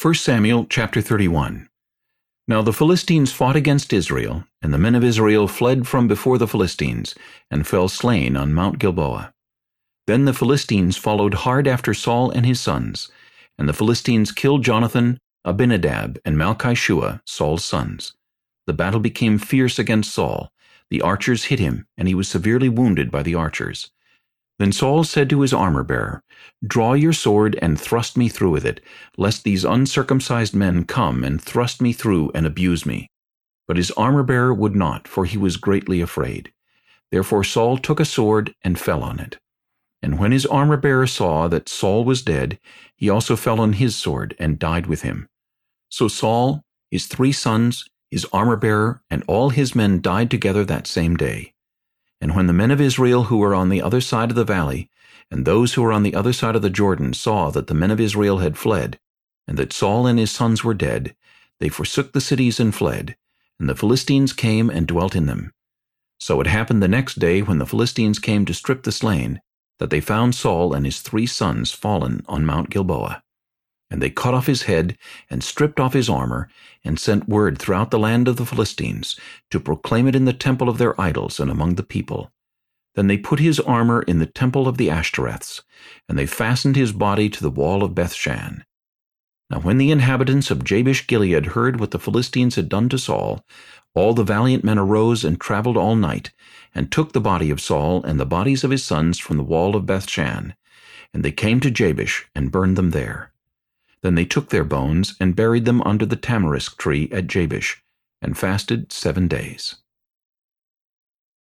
1 Samuel chapter 31 Now the Philistines fought against Israel, and the men of Israel fled from before the Philistines, and fell slain on Mount Gilboa. Then the Philistines followed hard after Saul and his sons, and the Philistines killed Jonathan, Abinadab, and Malchishua, Saul's sons. The battle became fierce against Saul. The archers hit him, and he was severely wounded by the archers. Then Saul said to his armor-bearer, Draw your sword and thrust me through with it, lest these uncircumcised men come and thrust me through and abuse me. But his armor-bearer would not, for he was greatly afraid. Therefore Saul took a sword and fell on it. And when his armor-bearer saw that Saul was dead, he also fell on his sword and died with him. So Saul, his three sons, his armor-bearer, and all his men died together that same day. And when the men of Israel who were on the other side of the valley, and those who were on the other side of the Jordan saw that the men of Israel had fled, and that Saul and his sons were dead, they forsook the cities and fled, and the Philistines came and dwelt in them. So it happened the next day when the Philistines came to strip the slain, that they found Saul and his three sons fallen on Mount Gilboa. And they cut off his head, and stripped off his armor, and sent word throughout the land of the Philistines, to proclaim it in the temple of their idols and among the people. Then they put his armor in the temple of the Ashtoreths, and they fastened his body to the wall of Bethshan. Now when the inhabitants of Jabesh Gilead heard what the Philistines had done to Saul, all the valiant men arose and travelled all night, and took the body of Saul and the bodies of his sons from the wall of Bethshan. And they came to Jabesh, and burned them there. Then they took their bones and buried them under the tamarisk tree at Jabesh, and fasted seven days.